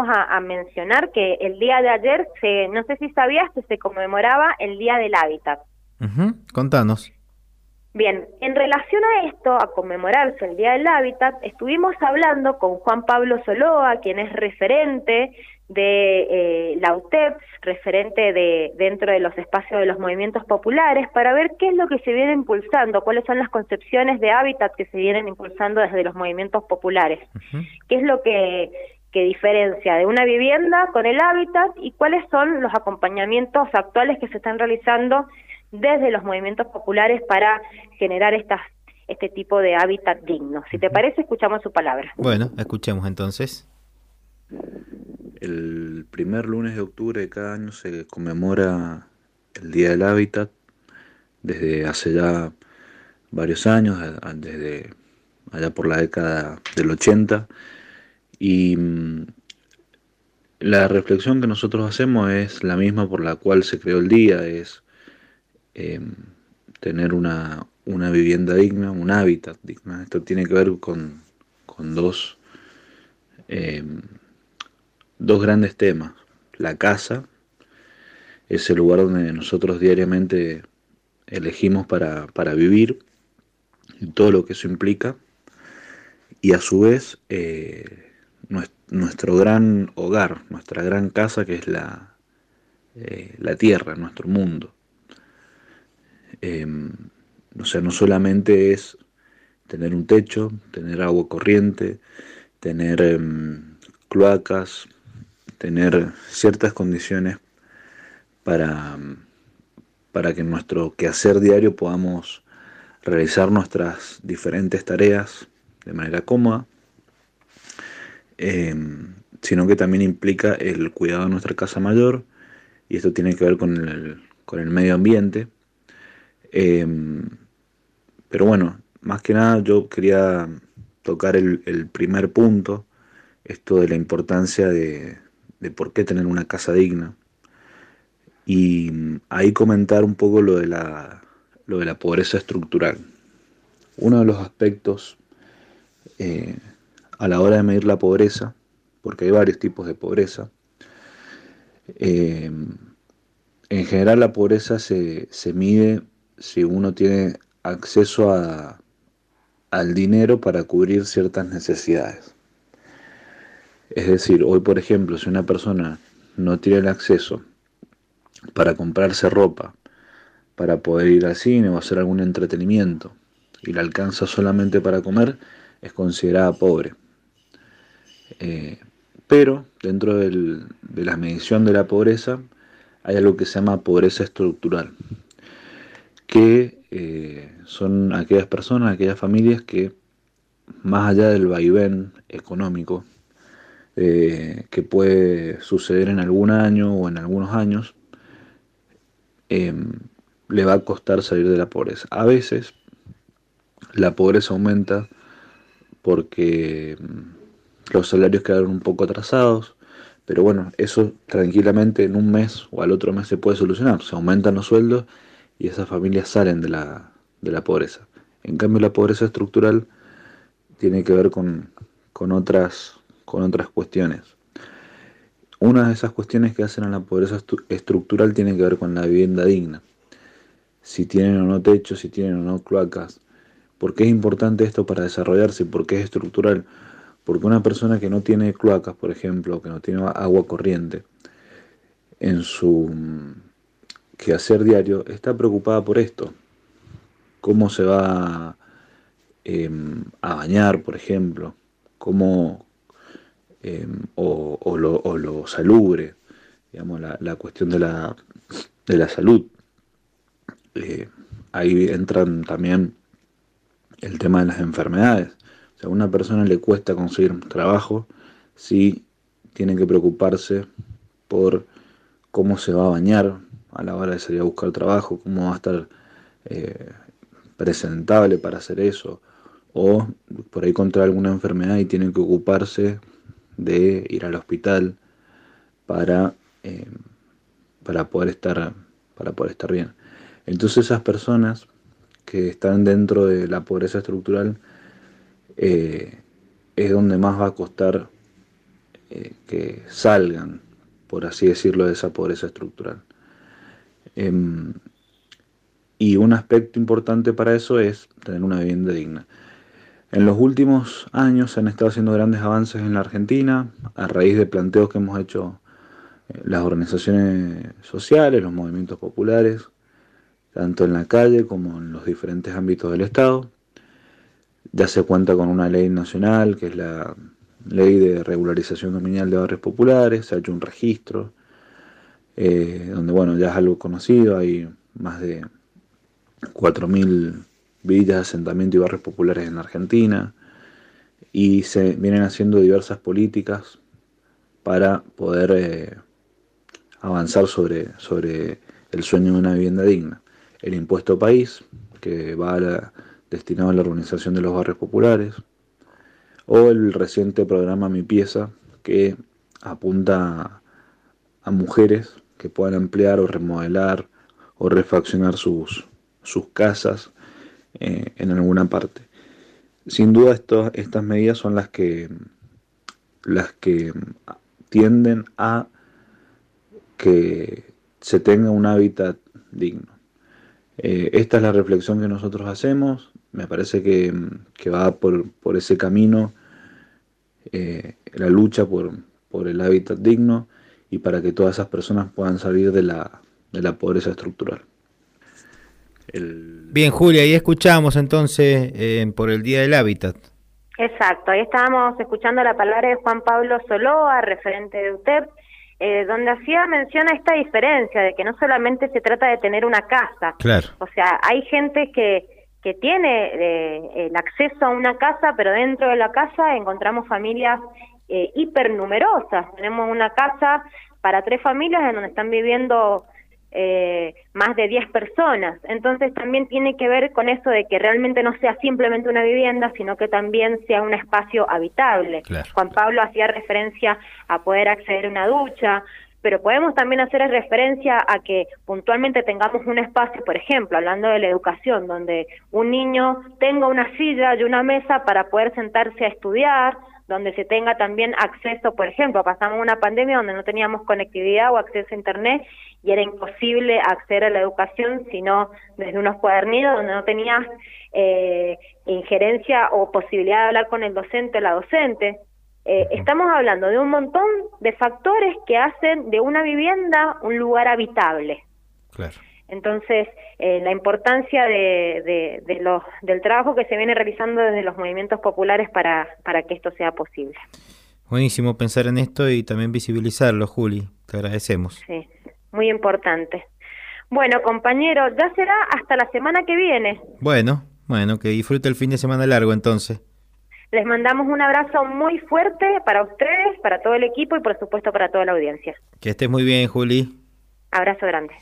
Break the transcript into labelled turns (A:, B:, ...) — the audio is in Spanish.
A: vamos a, mencionar que el día de ayer, se, no sé si sabías que se conmemoraba el Día del Hábitat.
B: Contanos.
A: Bien, en relación a esto, a conmemorarse el Día del Hábitat, estuvimos hablando con Juan Pablo Soloa, quien es referente de eh, la UTEPS, referente de dentro de los espacios de los movimientos populares, para ver qué es lo que se viene impulsando, cuáles son las concepciones de hábitat que se vienen impulsando desde los movimientos populares, qué es lo que, que diferencia de una vivienda con el hábitat y cuáles son los acompañamientos actuales que se están realizando desde los movimientos populares para generar estas este tipo de hábitat digno. Si te parece, escuchamos su palabra.
B: Bueno, escuchemos entonces.
C: El primer lunes de octubre de cada año se conmemora el Día del Hábitat desde hace ya varios años, desde allá por la década del 80. Y mm, la reflexión que nosotros hacemos es la misma por la cual se creó el día, es Em, tener una, una, vivienda digna, un hábitat digno. Esto tiene que ver con, con dos, em, dos grandes temas. La casa es el lugar donde nosotros diariamente elegimos para, para vivir y todo lo que eso implica. Y a su vez, eh, nuestro gran hogar, nuestra gran casa que es la, eh, la tierra, nuestro mundo. Em, o sea, no solamente es tener un techo, tener agua corriente, tener em, cloacas, tener ciertas condiciones para, para que en nuestro quehacer diario podamos realizar nuestras diferentes tareas de manera cómoda, em, sino que también implica el cuidado de nuestra casa mayor, y esto tiene que ver con el, con el medio ambiente, Em, pero bueno, más que nada yo quería tocar el, primer punto, esto de la importancia de, por qué tener una casa digna. Y ahí comentar un poco lo de la, lo de la pobreza estructural. Uno de los aspectos eh, a la hora de medir la pobreza, porque hay varios tipos de pobreza, em, en general la pobreza se, se mide si uno tiene acceso a, al dinero para cubrir ciertas necesidades. Es decir, hoy por ejemplo, si una persona no tiene el acceso para comprarse ropa, para poder ir al cine o hacer algún entretenimiento, y la alcanza solamente para comer, es considerada pobre. Eh, pero dentro de la medición de la pobreza hay algo que se llama pobreza estructural que eh, son aquellas personas, aquellas familias que más allá del vaivén económico eh, que puede suceder en algún año o en algunos años, em, le va a costar salir de la pobreza. A veces la pobreza aumenta porque los salarios quedaron un poco atrasados, pero bueno, eso tranquilamente en un mes o al otro mes se puede solucionar. Se aumentan los sueldos y esas familias salen de la, de la pobreza. En cambio, la pobreza estructural tiene que ver con, otras, con otras cuestiones. Una de esas cuestiones que hacen a la pobreza estructural tiene que ver con la vivienda digna. Si tienen o no techo, si tienen o no cloacas. ¿Por qué es importante esto para desarrollarse? ¿Por qué es estructural? Porque una persona que no tiene cloacas, por ejemplo, que no tiene agua corriente, en su que hacer diario está preocupada por esto. Cómo se va em, a bañar, por ejemplo, cómo, em, o, lo, salubre, digamos, la, cuestión de la, de la salud. Eh, ahí entran también el tema de las enfermedades. A una persona le cuesta conseguir trabajo si tiene que preocuparse por cómo se va a bañar, a la hora de salir a buscar trabajo, cómo va a estar eh, presentable para hacer eso, o por ahí contra alguna enfermedad y tiene que ocuparse de ir al hospital para, eh, para, poder estar, para poder estar bien. Entonces esas personas que están dentro de la pobreza estructural eh, es donde más va a costar eh, que salgan, por así decirlo, de esa pobreza estructural. Em, y un aspecto importante para eso es tener una vivienda digna. En los últimos años se han estado haciendo grandes avances en la Argentina a raíz de planteos que hemos hecho eh, las organizaciones sociales, los movimientos populares, tanto en la calle como en los diferentes ámbitos del Estado. Ya se cuenta con una ley nacional, que es la ley de regularización nominal de barrios populares, se ha hecho un registro, eh, donde bueno, ya es algo conocido, hay más de 4.000 villas, asentamientos y barrios populares en Argentina, y se vienen haciendo diversas políticas para poder eh, avanzar sobre, sobre el sueño de una vivienda digna. El impuesto país, que va destinado a la organización de los barrios populares, o el reciente programa Mi Pieza, que apunta a, mujeres que puedan emplear o remodelar o refaccionar sus, sus casas eh, en alguna parte. Sin duda estas medidas son las que, las que tienden a que se tenga un hábitat digno. Eh, esta es la reflexión que nosotros hacemos, me parece que, va por, por, ese camino eh, la lucha por, por, el hábitat digno y para que todas esas personas puedan salir de la, de la pobreza estructural.
B: Bien, Julia, ahí escuchamos entonces eh, por el Día del Hábitat.
A: Exacto, ahí estábamos escuchando la palabra de Juan Pablo Soloa, referente de UTEP, eh, donde hacía mención a esta diferencia de que no solamente se trata de tener una casa,
B: claro.
A: o sea, hay gente que, que tiene eh, el acceso a una casa, pero dentro de la casa encontramos familias eh, hipernumerosas, tenemos una casa para tres familias en donde están viviendo eh, más de 10 personas. Entonces también tiene que ver con eso de que realmente no sea simplemente una vivienda, sino que también sea un espacio habitable. Juan Pablo hacía referencia a poder acceder a una ducha, pero podemos también hacer referencia a que puntualmente tengamos un espacio, por ejemplo, hablando de la educación, donde un niño tenga una silla y una mesa para poder sentarse a estudiar, donde se tenga también acceso, por ejemplo, pasamos una pandemia donde no teníamos conectividad o acceso a Internet y era imposible acceder a la educación sino desde unos cuadernillos donde no tenías eh, injerencia o posibilidad de hablar con el docente o la docente. Eh, estamos hablando de un montón de factores que hacen de una vivienda un lugar habitable.
B: Claro.
A: Entonces, eh, la importancia de, de, los, del trabajo que se viene realizando desde los movimientos populares para, para que esto sea posible.
B: Buenísimo pensar en esto y también visibilizarlo, Juli. Te agradecemos.
A: Sí, muy importante. Bueno, compañero, ya será hasta la semana que viene.
B: Bueno, bueno, que disfrute el fin de semana largo entonces.
A: Les mandamos un abrazo muy fuerte para ustedes, para todo el equipo y por supuesto para toda la audiencia.
B: Que estés muy bien, Juli.
A: Abrazo grande.